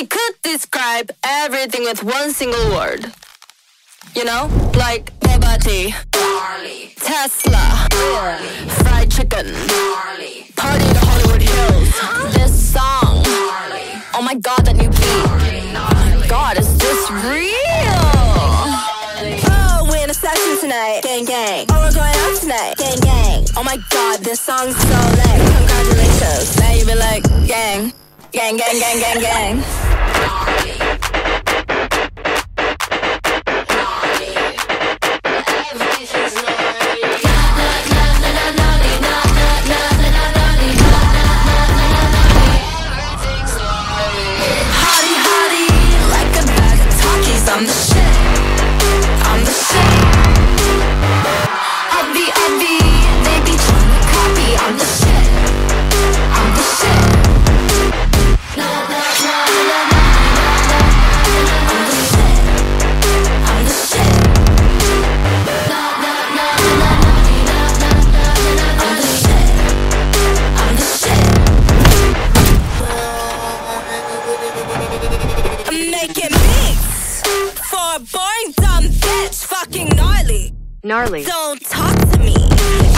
they could describe everything with one single word. You know? Like Bugatti, Tesla, fried chicken, party in the Hollywood Hills. This song, oh my god, that new beat. God, is this real? Oh, we're in a session tonight, gang gang. Oh, we're going out tonight, gang gang. Oh my god, this song's so lit. Congratulations. Now you be like, gang, gang, gang, gang, gang, gang. I'm the shit. I'm the shit. Heavy, heavy, they be trying copy. I'm the shit. I'm the shit. La, la, la, la, la. Make it a boring dumb bitch, fucking gnarly. Gnarly. Don't talk to me.